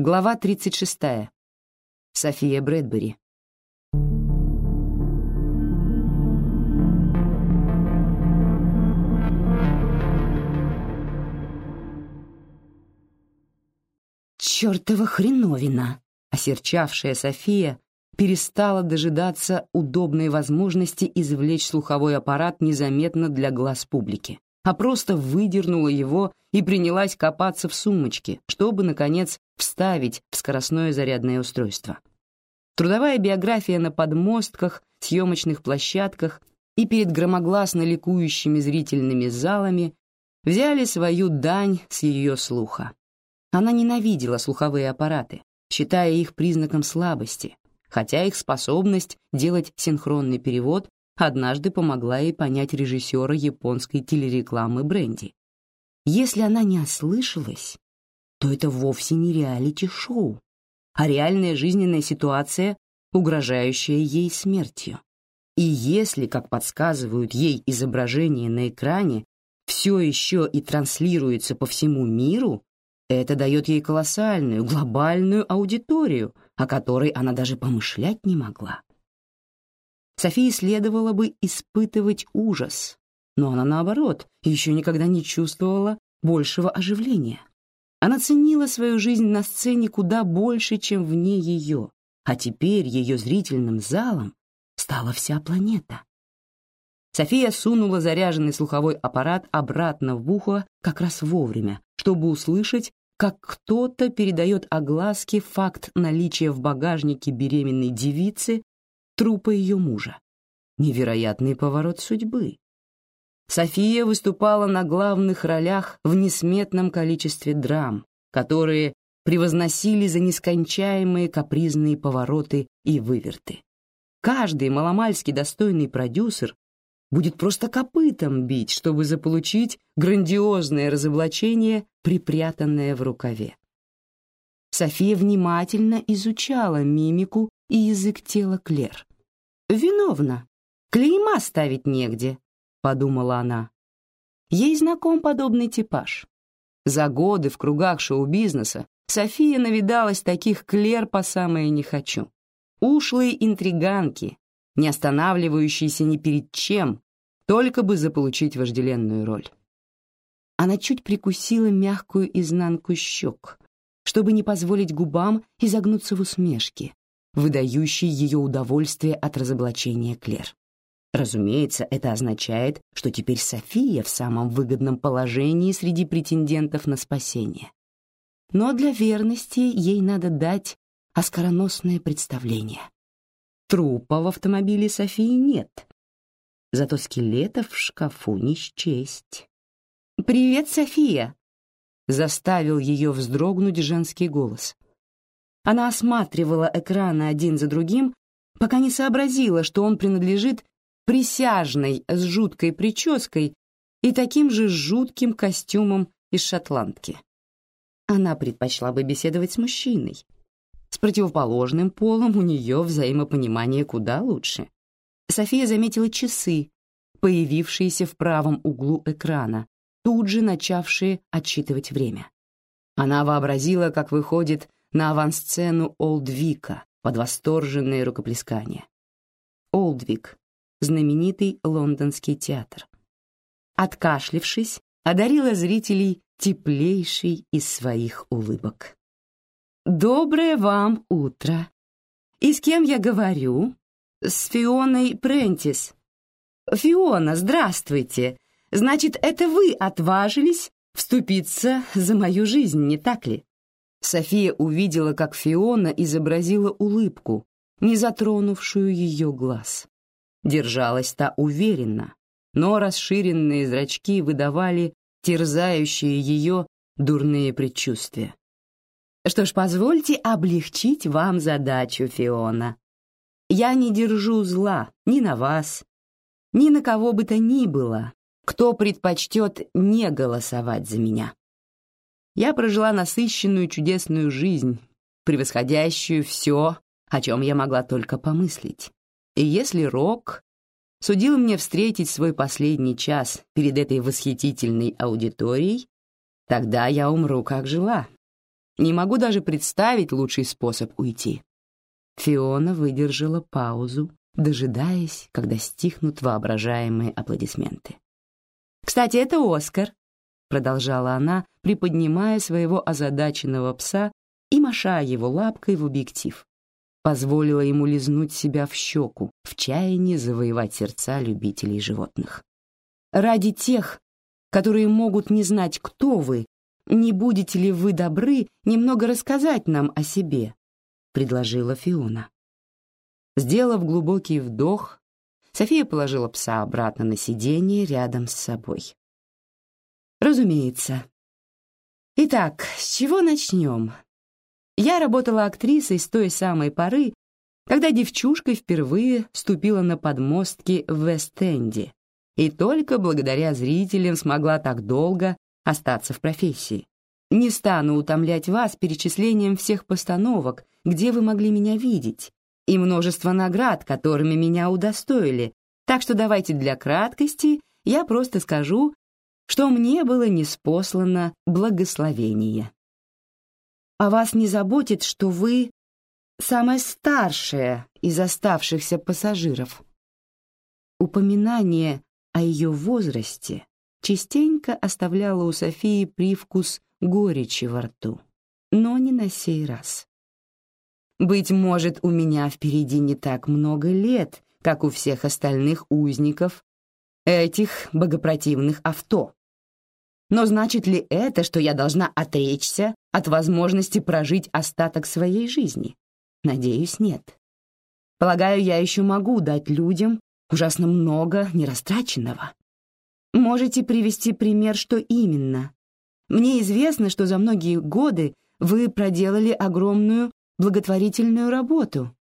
Глава 36. София Брэдбери. «Чёртова хреновина!» Осерчавшая София перестала дожидаться удобной возможности извлечь слуховой аппарат незаметно для глаз публики, а просто выдернула его и принялась копаться в сумочке, чтобы, наконец, вставить в скоростное зарядное устройство. Трудовая биография на подмостках, съемочных площадках и перед громогласно ликующими зрительными залами взяли свою дань с ее слуха. Она ненавидела слуховые аппараты, считая их признаком слабости, хотя их способность делать синхронный перевод однажды помогла ей понять режиссера японской телерекламы Бренди. Если она не ослышалась, то это вовсе не реалити-шоу, а реальная жизненная ситуация, угрожающая ей смертью. И если, как подсказывают ей изображения на экране, все еще и транслируется по всему миру, это дает ей колоссальную, глобальную аудиторию, о которой она даже помышлять не могла. Софии следовало бы испытывать ужас, но она, наоборот, еще никогда не чувствовала большего оживления. Она ценила свою жизнь на сцене куда больше, чем вне ее, а теперь ее зрительным залом стала вся планета. София сунула заряженный слуховой аппарат обратно в ухо как раз вовремя, чтобы услышать, как кто-то передает огласке факт наличия в багажнике беременной девицы трупа ее мужа. Невероятный поворот судьбы. София выступала на главных ролях в несметном количестве драм, которые превозносили за нескончаемые капризные повороты и выверты. Каждый маломальски достойный продюсер будет просто копытом бить, чтобы заполучить грандиозное разоблачение, припрятанное в рукаве. София внимательно изучала мимику и язык тела Клер. «Виновна. Клейма ставить негде», — подумала она. Ей знаком подобный типаж. За годы в кругах шоу-бизнеса София навидалась таких Клер по самое не хочу. Ушлые интриганки, не останавливающийся ни перед чем, только бы заполучить вожделенную роль. Она чуть прикусила мягкую изнанку щек, чтобы не позволить губам изогнуться в усмешке, выдающей ее удовольствие от разоблачения Клер. Разумеется, это означает, что теперь София в самом выгодном положении среди претендентов на спасение. Но для верности ей надо дать оскароносное представление. Трупа в автомобиле Софии нет. Зато скелетов в шкафу не счесть. «Привет, София!» — заставил ее вздрогнуть женский голос. Она осматривала экраны один за другим, пока не сообразила, что он принадлежит присяжной с жуткой прической и таким же жутким костюмом из шотландки. Она предпочла бы беседовать с мужчиной, с противоположным полом у нее взаимопонимание куда лучше. София заметила часы, появившиеся в правом углу экрана, тут же начавшие отсчитывать время. Она вообразила, как выходит на авансцену Олдвика под восторженное рукоплескание. Олдвик — знаменитый лондонский театр. Откашлившись, одарила зрителей теплейшей из своих улыбок. «Доброе вам утро. И с кем я говорю?» «С Фионой Прентис». «Фиона, здравствуйте. Значит, это вы отважились вступиться за мою жизнь, не так ли?» София увидела, как Фиона изобразила улыбку, не затронувшую ее глаз. Держалась та уверенно, но расширенные зрачки выдавали терзающие ее дурные предчувствия. Что ж, позвольте облегчить вам задачу, Фиона. Я не держу зла ни на вас, ни на кого бы то ни было, кто предпочтет не голосовать за меня. Я прожила насыщенную чудесную жизнь, превосходящую все, о чем я могла только помыслить. И если Рок судил мне встретить свой последний час перед этой восхитительной аудиторией, тогда я умру, как жила, Не могу даже представить лучший способ уйти». Фиона выдержала паузу, дожидаясь, когда стихнут воображаемые аплодисменты. «Кстати, это Оскар», — продолжала она, приподнимая своего озадаченного пса и машая его лапкой в объектив. Позволила ему лизнуть себя в щеку, в чаянии завоевать сердца любителей животных. «Ради тех, которые могут не знать, кто вы, не будете ли вы добры немного рассказать нам о себе?» — предложила Фиона. Сделав глубокий вдох, София положила пса обратно на сиденье рядом с собой. «Разумеется. Итак, с чего начнем?» Я работала актрисой с той самой поры, когда девчушка впервые ступила на подмостки в Вест-Энде и только благодаря зрителям смогла так долго остаться в профессии. Не стану утомлять вас перечислением всех постановок, где вы могли меня видеть, и множество наград, которыми меня удостоили, так что давайте для краткости я просто скажу, что мне было неспослано благословение. А вас не заботит, что вы самая старшая из оставшихся пассажиров? Упоминание о ее возрасте частенько оставляло у Софии привкус горечи во рту, но не на сей раз. Быть может, у меня впереди не так много лет, как у всех остальных узников этих богопротивных авто. Но значит ли это, что я должна отречься от возможности прожить остаток своей жизни? Надеюсь, нет. Полагаю, я еще могу дать людям ужасно много нерастраченного. Можете привести пример, что именно? Мне известно, что за многие годы вы проделали огромную благотворительную работу.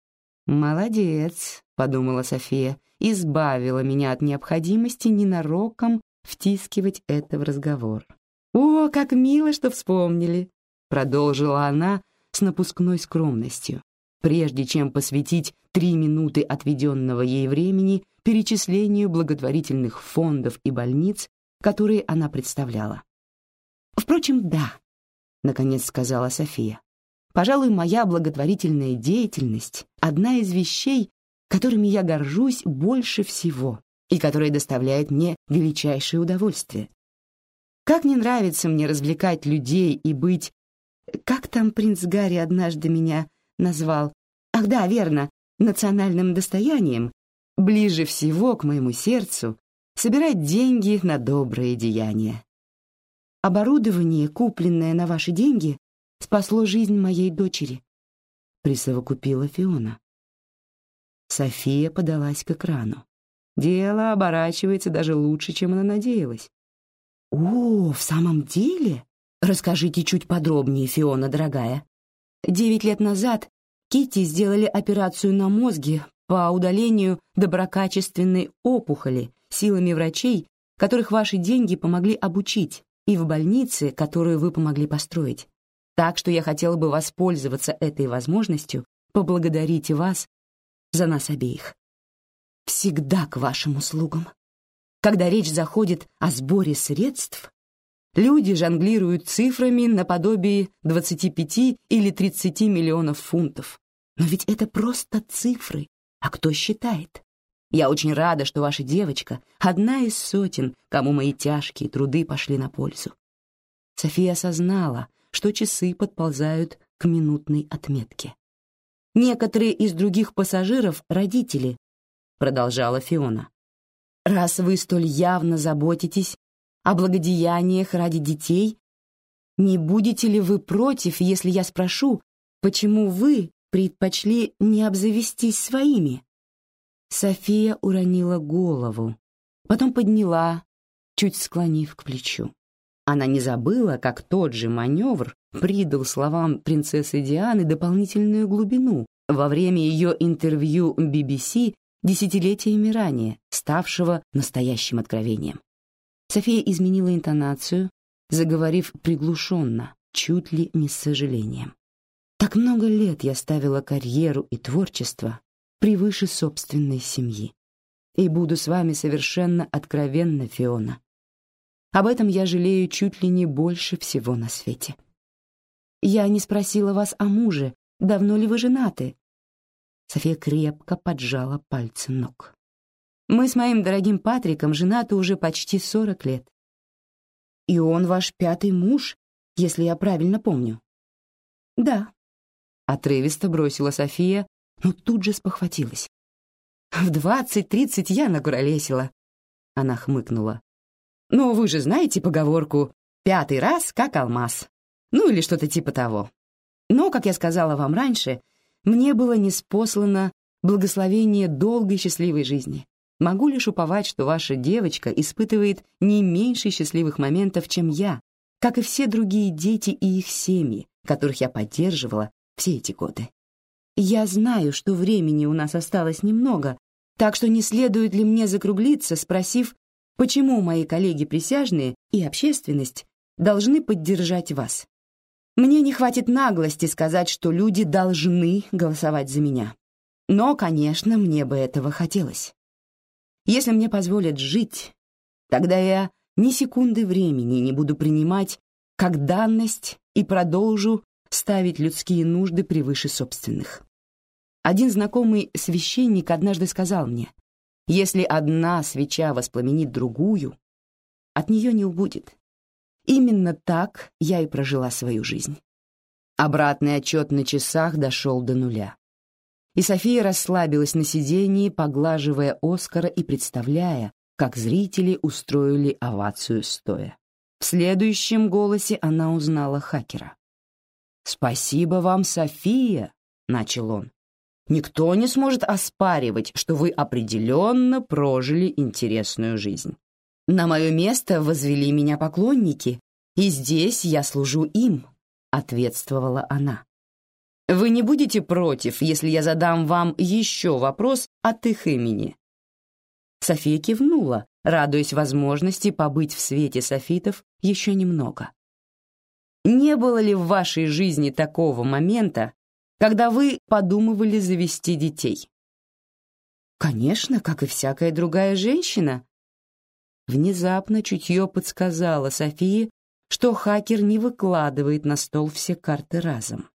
Молодец, подумала София, избавила меня от необходимости ненароком втискивать это в разговор. «О, как мило, что вспомнили!» — продолжила она с напускной скромностью, прежде чем посвятить три минуты отведенного ей времени перечислению благотворительных фондов и больниц, которые она представляла. «Впрочем, да», — наконец сказала София. «Пожалуй, моя благотворительная деятельность — одна из вещей, которыми я горжусь больше всего и которая доставляет мне величайшее удовольствие. Как не нравится мне развлекать людей и быть... Как там принц Гарри однажды меня назвал? Ах да, верно, национальным достоянием. Ближе всего к моему сердцу собирать деньги на добрые деяния. Оборудование, купленное на ваши деньги, спасло жизнь моей дочери, присовокупила Фиона. София подалась к экрану. Дело оборачивается даже лучше, чем она надеялась. «О, в самом деле? Расскажите чуть подробнее, Фиона, дорогая. Девять лет назад Китти сделали операцию на мозге по удалению доброкачественной опухоли силами врачей, которых ваши деньги помогли обучить, и в больнице, которую вы помогли построить. Так что я хотела бы воспользоваться этой возможностью поблагодарить вас за нас обеих всегда к вашим услугам. Когда речь заходит о сборе средств, люди жонглируют цифрами наподобие 25 или 30 миллионов фунтов. Но ведь это просто цифры, а кто считает? Я очень рада, что ваша девочка — одна из сотен, кому мои тяжкие труды пошли на пользу. София осознала, что часы подползают к минутной отметке. Некоторые из других пассажиров — родители, — продолжала Фиона. «Раз вы столь явно заботитесь о благодеяниях ради детей, не будете ли вы против, если я спрошу, почему вы предпочли не обзавестись своими?» София уронила голову, потом подняла, чуть склонив к плечу. Она не забыла, как тот же маневр придал словам принцессы Дианы дополнительную глубину во время ее интервью BBC десятилетиями ранее, ставшего настоящим откровением. София изменила интонацию, заговорив приглушенно, чуть ли не с сожалением. Так много лет я ставила карьеру и творчество превыше собственной семьи. И буду с вами совершенно откровенна, Фиона. Об этом я жалею чуть ли не больше всего на свете. я не спросила вас о муже. Давно ли вы женаты?» София крепко поджала пальцы ног. «Мы с моим дорогим Патриком женаты уже почти сорок лет. И он ваш пятый муж, если я правильно помню?» «Да», — отрывисто бросила София, но тут же спохватилась. «В двадцать-тридцать я накуролесила», — она хмыкнула. «Но вы же знаете поговорку «пятый раз как алмаз», ну или что-то типа того. Но, как я сказала вам раньше, мне было неспослано благословение долгой счастливой жизни. Могу лишь уповать, что ваша девочка испытывает не меньше счастливых моментов, чем я, как и все другие дети и их семьи, которых я поддерживала все эти годы. Я знаю, что времени у нас осталось немного, так что не следует ли мне закруглиться, спросив, почему мои коллеги-присяжные и общественность должны поддержать вас. Мне не хватит наглости сказать, что люди должны голосовать за меня. Но, конечно, мне бы этого хотелось. Если мне позволят жить, тогда я ни секунды времени не буду принимать как данность и продолжу ставить людские нужды превыше собственных. Один знакомый священник однажды сказал мне, если одна свеча воспламенит другую, от нее не убудет. Именно так я и прожила свою жизнь. Обратный отчет на часах дошел до нуля. И София расслабилась на сиденье, поглаживая Оскара и представляя, как зрители устроили овацию стоя. В следующем голосе она узнала хакера. «Спасибо вам, София», — начал он. «Никто не сможет оспаривать, что вы определенно прожили интересную жизнь. На мое место возвели меня поклонники, и здесь я служу им», — ответствовала она. «Вы не будете против, если я задам вам еще вопрос от их имени?» София кивнула, радуясь возможности побыть в свете софитов еще немного. Не было ли в вашей жизни такого момента, когда вы подумывали завести детей? Конечно, как и всякая другая женщина, Внезапно чутье подсказало Софии, что хакер не выкладывает на стол все карты разом.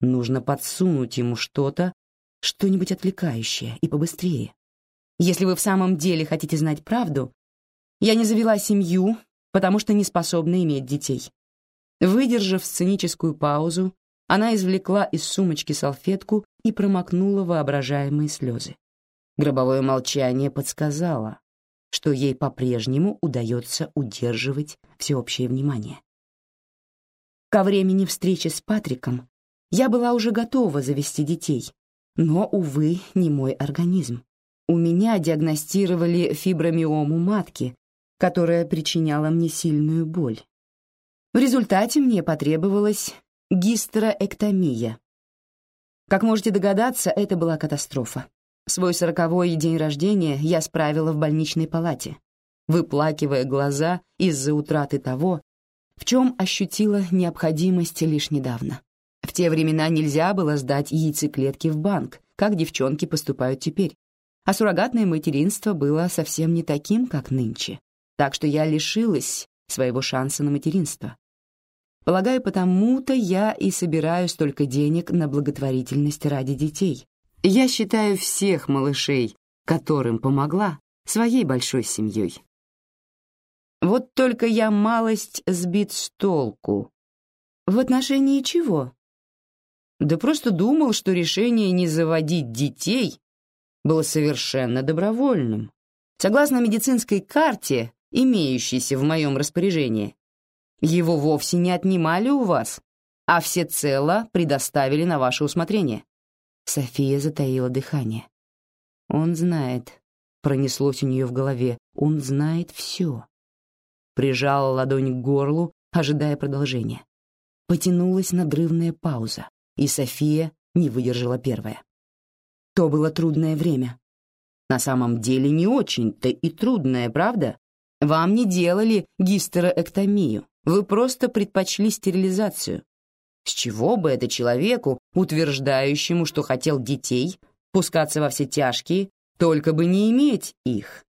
Нужно подсунуть ему что-то, что-нибудь отвлекающее и побыстрее. Если вы в самом деле хотите знать правду, я не завела семью, потому что не способна иметь детей. Выдержав сценическую паузу, она извлекла из сумочки салфетку и промокнула воображаемые слезы. Гробовое молчание подсказало, что ей по-прежнему удается удерживать всеобщее внимание. Ко времени встречи с Патриком я была уже готова завести детей, но, увы, не мой организм. У меня диагностировали фибромиому матки, которая причиняла мне сильную боль. В результате мне потребовалась гистерэктомия. Как можете догадаться, это была катастрофа. Свой сороковой день рождения я справила в больничной палате, выплакивая глаза из-за утраты того, в чем ощутила необходимость лишь недавно. В те времена нельзя было сдать яйцеклетки в банк, как девчонки поступают теперь. А суррогатное материнство было совсем не таким, как нынче. Так что я лишилась своего шанса на материнство. Полагаю, потому-то я и собираю столько денег на благотворительность ради детей, я считаю всех малышей, которым помогла, своей большой семьей. Вот только я малость сбит с толку. В отношении чего? Да просто думал, что решение не заводить детей было совершенно добровольным. Согласно медицинской карте, имеющейся в моем распоряжении, его вовсе не отнимали у вас, а всецело предоставили на ваше усмотрение. София затаила дыхание. «Он знает», — пронеслось у нее в голове, — «он знает все». Прижала ладонь к горлу, ожидая продолжения. Потянулась надрывная пауза, и София не выдержала первая. То было трудное время. На самом деле не очень-то и трудное, правда? Вам не делали гистерэктомию, вы просто предпочли стерилизацию. С чего бы это человеку, утверждающему, что хотел детей, пускаться во все тяжкие, только бы не иметь их?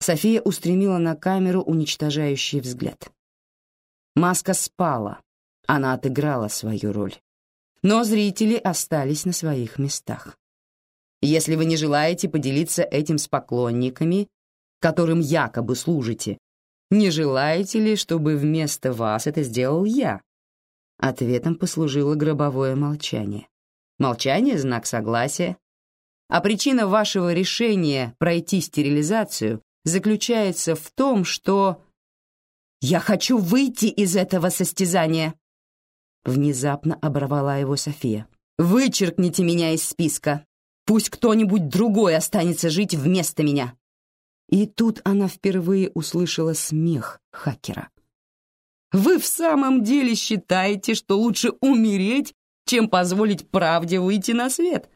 София устремила на камеру уничтожающий взгляд. Маска спала, Она отыграла свою роль. Но зрители остались на своих местах. Если вы не желаете поделиться этим с поклонниками, которым якобы служите, не желаете ли, чтобы вместо вас это сделал я? Ответом послужило гробовое молчание. Молчание — знак согласия. А причина вашего решения пройти стерилизацию заключается в том, что... «Я хочу выйти из этого состязания!» Внезапно оборвала его София. «Вычеркните меня из списка! Пусть кто-нибудь другой останется жить вместо меня!» И тут она впервые услышала смех хакера. «Вы в самом деле считаете, что лучше умереть, чем позволить правде выйти на свет?»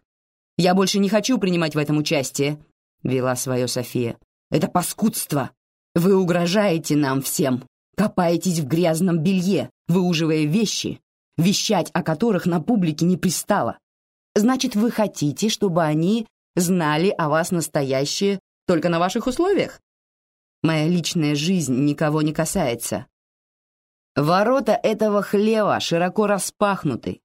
«Я больше не хочу принимать в этом участие», — вела свое София. «Это паскудство. Вы угрожаете нам всем, копаетесь в грязном белье, выуживая вещи, вещать о которых на публике не пристало. Значит, вы хотите, чтобы они знали о вас настоящее только на ваших условиях? Моя личная жизнь никого не касается. Ворота этого хлева широко распахнуты,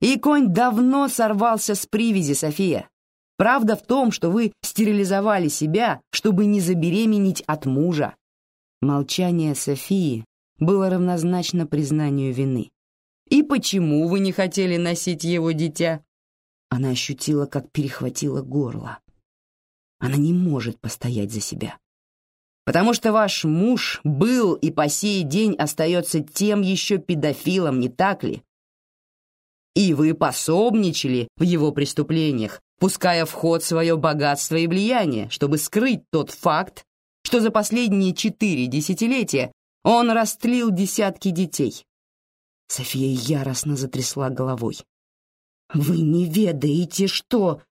и конь давно сорвался с привязи, София. Правда в том, что вы стерилизовали себя, чтобы не забеременеть от мужа. Молчание Софии было равнозначно признанию вины. И почему вы не хотели носить его дитя? Она ощутила, как перехватило горло. Она не может постоять за себя. Потому что ваш муж был и по сей день остается тем еще педофилом, не так ли? и вы пособничали в его преступлениях, пуская в ход свое богатство и влияние, чтобы скрыть тот факт, что за последние четыре десятилетия он растлил десятки детей. София яростно затрясла головой. «Вы не ведаете, что...»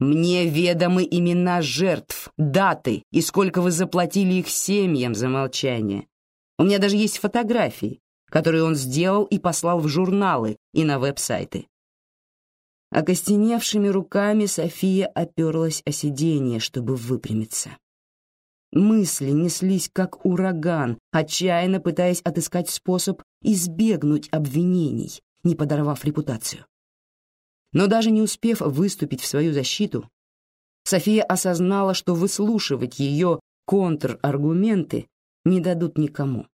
«Мне ведомы имена жертв, даты и сколько вы заплатили их семьям за молчание. У меня даже есть фотографии, который он сделал и послал в журналы и на веб-сайты. Окостеневшими руками София оперлась о сиденье, чтобы выпрямиться. Мысли неслись как ураган, отчаянно пытаясь отыскать способ избегнуть обвинений, не подорвав репутацию. Но даже не успев выступить в свою защиту, София осознала, что выслушивать ее контраргументы не дадут никому.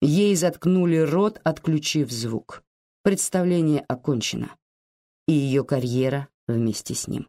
Ей заткнули рот, отключив звук. Представление окончено. И ее карьера вместе с ним.